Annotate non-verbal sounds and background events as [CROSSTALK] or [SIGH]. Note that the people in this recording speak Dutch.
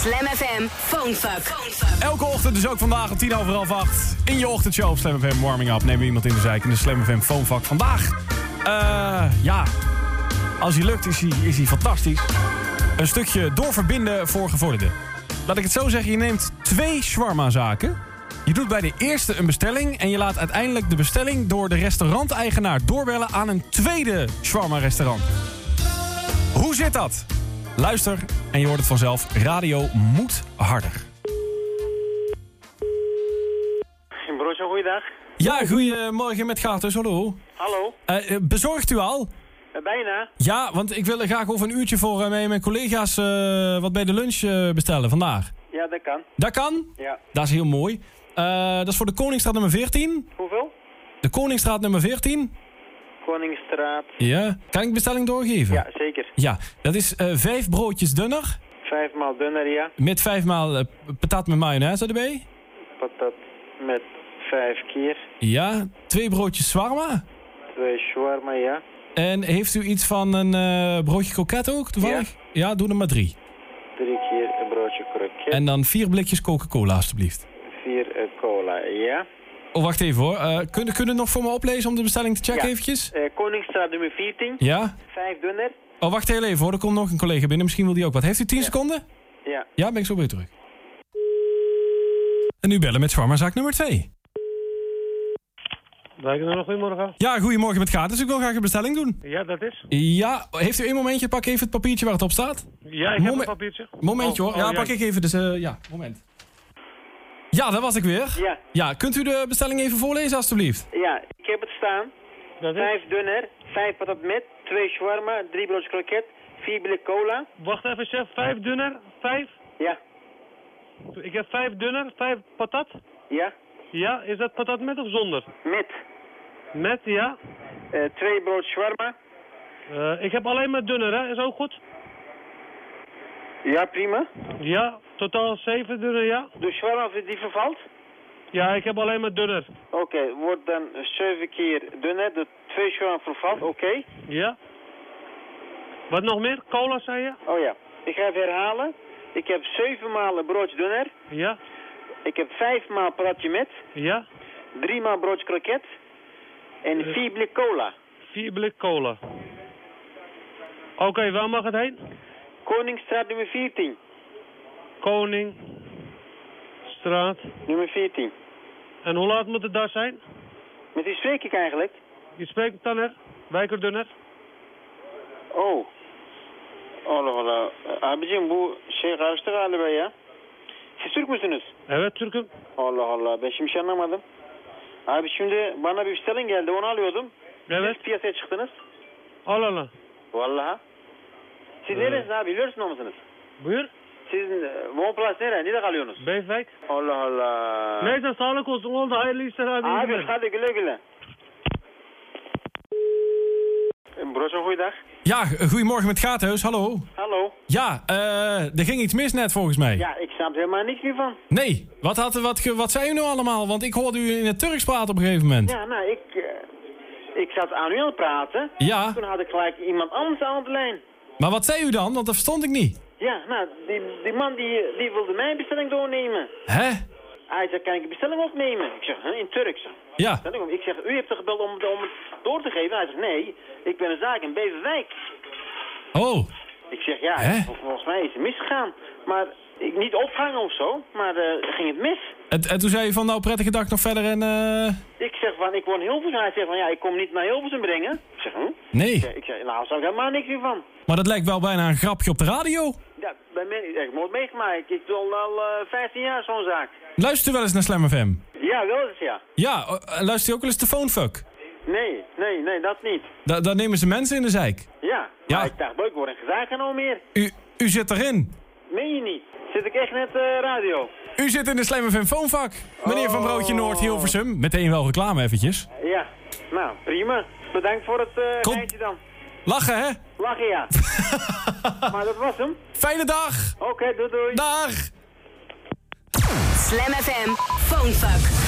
Slam FM Phonefuck. Elke ochtend, dus ook vandaag om tien over half acht. In je ochtendshow op Slam FM Warming Up. Nemen we iemand in de zijk in de Slam FM Phonevak. Vandaag, eh, ja, als hij lukt is hij, is hij fantastisch. Een stukje doorverbinden voor gevorderden. Laat ik het zo zeggen, je neemt twee shawarma-zaken. Je doet bij de eerste een bestelling... en je laat uiteindelijk de bestelling door de restauranteigenaar doorbellen... aan een tweede shawarma-restaurant. Hoe zit dat? Luister en je hoort het vanzelf. Radio moet harder. Broodje, goeiedag. Ja, goedemorgen met Gatus, hallo. Hallo. Eh, bezorgt u al? Eh, bijna. Ja, want ik wil graag over een uurtje voor uh, mijn collega's wat bij de lunch bestellen vandaag. Ja, dat kan. Dat kan? Ja. Dat is heel mooi. Dat is voor de Koningsstraat nummer 14. Hoeveel? De Koningsstraat nummer 14. Koningsstraat. Ja. Kan ik bestelling doorgeven? Ja, zeker. Ja, dat is eh, vijf broodjes dunner. Vijfmaal dunner, ja. Met vijfmaal eh, patat met mayonaise erbij. Patat met vijf keer. Ja, twee broodjes shawarma. Twee shawarma, ja. En heeft u iets van een eh, broodje kroket ook, toevallig? Ja. doe er maar drie. Drie keer een broodje kroket. En dan vier blikjes Coca-Cola, alstublieft. Vier cola, ja. Oh, wacht even hoor. Eh kunnen kun je het nog voor me oplezen om de bestelling te checken Ja. eventjes? Eh, Koningsstraat nummer 14. Ja? Vijf dunner. Oh, wacht heel even hoor. Er komt nog een collega binnen. Misschien wil die ook wat. Heeft u 10 seconden? Ja. Ja, ben ik zo weer terug. En nu bellen met Zwarmazaak nummer 2. Lijken er nog goedemorgen? Ja, goedemorgen met Gatus. Ik wil graag een bestelling doen. Ja, dat is. Ja, heeft u een momentje? Pak even het papiertje waar het op staat. Ja, ik heb een papiertje. Momentje Oh, hoor. oh, Ja, pak ik even. Dus eh, ja, moment. Ja, daar was ik weer. Ja. Ja, kunt u de bestelling even voorlezen alstublieft? Ja, ik heb het staan. Dat is. Vijf dunner, vijf patat met, twee shawarma, drie broodjes kroket, vier blik cola. Wacht even, chef. Vijf dunner, vijf. Ja. Ik heb vijf dunner, vijf patat. Ja. Ja, is dat patat met of zonder? Met Met, ja. eh, twee broodjes shawarma. Eh, ik heb alleen maar dunner, hè? Is ook goed? Ja, prima. Ja, totaal zeven dunner, ja. De shawarma die vervalt? Ja, ik heb alleen maar dunner. Oké, wordt dan zeven keer dunner. De twee shawarma vervalt, oké. Ja. Wat nog meer? Cola, zei je? Oh ja, ik ga even herhalen. Ik heb zeven maal een broodje dunner. Ja. Ik heb vijf maal patatje met. Ja. Drie maal broodje kroket. En vier blik cola. Vier blik cola. Oké, waar mag het heen? Koningsstraat nummer 14. Koning. Straat. Nummer 14. En hoe laat moet het daar zijn? Met wie spreek ik eigenlijk? Je spreekt Tanner, Wijker Dunner. Oh. Allah Allah. Abicim bu şey karıştı galiba ya. Siz Türk müsünüz? Evet Türk'üm. Allah Allah. Ben şimdi şey anlamadım. Abi şimdi bana bir bestelling geldi. Onu alıyordum. Evet. Siz piyasaya çıktınız. Al al al. Vallahi. Siz Evet. neresiniz abi? Biliyorsun musunuz? Buyur. Siz e, Von Plus nere? Nerede kalıyorsunuz? Beyfek. Allah Allah. Neyse sağlık olsun oldu. Hayırlı işler abi. Abi günler. hadi güle güle. Broodje, goeiedag. Ja, goedemorgen met Gaathuis. Hallo. Hallo. Ja, eh, er ging iets mis net volgens mij. Ja, ik snap er helemaal niks meer van. Nee, wat, had, wat, wat zei u nou allemaal? Want ik hoorde u in het Turks praten op een gegeven moment. Ja, nou, ik, eh, ik zat aan u aan het praten. Ja, Toen had ik gelijk iemand anders aan de lijn. Maar wat zei u dan? Want dat verstond ik niet. Ja, nou, die, die man die, die wilde mijn bestelling doornemen. Hè? Hij zei, kan ik een bestelling opnemen? Ik zeg, in Turks. Ja. Ik zeg, u heeft toch gebeld om, om het door te geven? Hij zegt, nee, ik ben een zaak in Beverwijk. Oh, Ik zeg, ja, Hè? vol- volgens mij is het misgegaan. Maar ik, niet opgehangen of zo, maar eh, ging het mis. en, en toen zei je van nou prettige dag nog verder en... eh van, ik woon Hilversum. Hij zegt van, ja, ik kom niet naar Hilversum brengen. Ik zeg, hm? Nee, ik zeg, nou, zou ik helemaal niks meer van. maar dat lijkt wel bijna een grapje op de radio. Ja, bij mij, ik heb het nooit meegemaakt. Ik doe al, al eh, 15 jaar zo'n zaak. Luistert u wel eens naar Slam FM? Ja, wel eens, ja. Ja, eh, luistert u ook wel eens de phonefuck? Nee, nee, nee, dat niet. Da daar nemen ze mensen in de zijk. Ja, Ja. maar ik dacht, ik word in gezaak genomen meer. U, u zit erin. Meen je niet? Zit ik echt net eh, radio? U zit in de Slam FM phonevak. Meneer Van Broodje Noord Hilversum. Meteen wel reclame eventjes. Ja, nou, prima. Bedankt voor het eh Kom. rijtje dan. Lachen hè? Lachen, ja. [LAUGHS] maar dat was hem. Fijne dag. Oké, doei doei. Dag. Slam FM Phonefuck.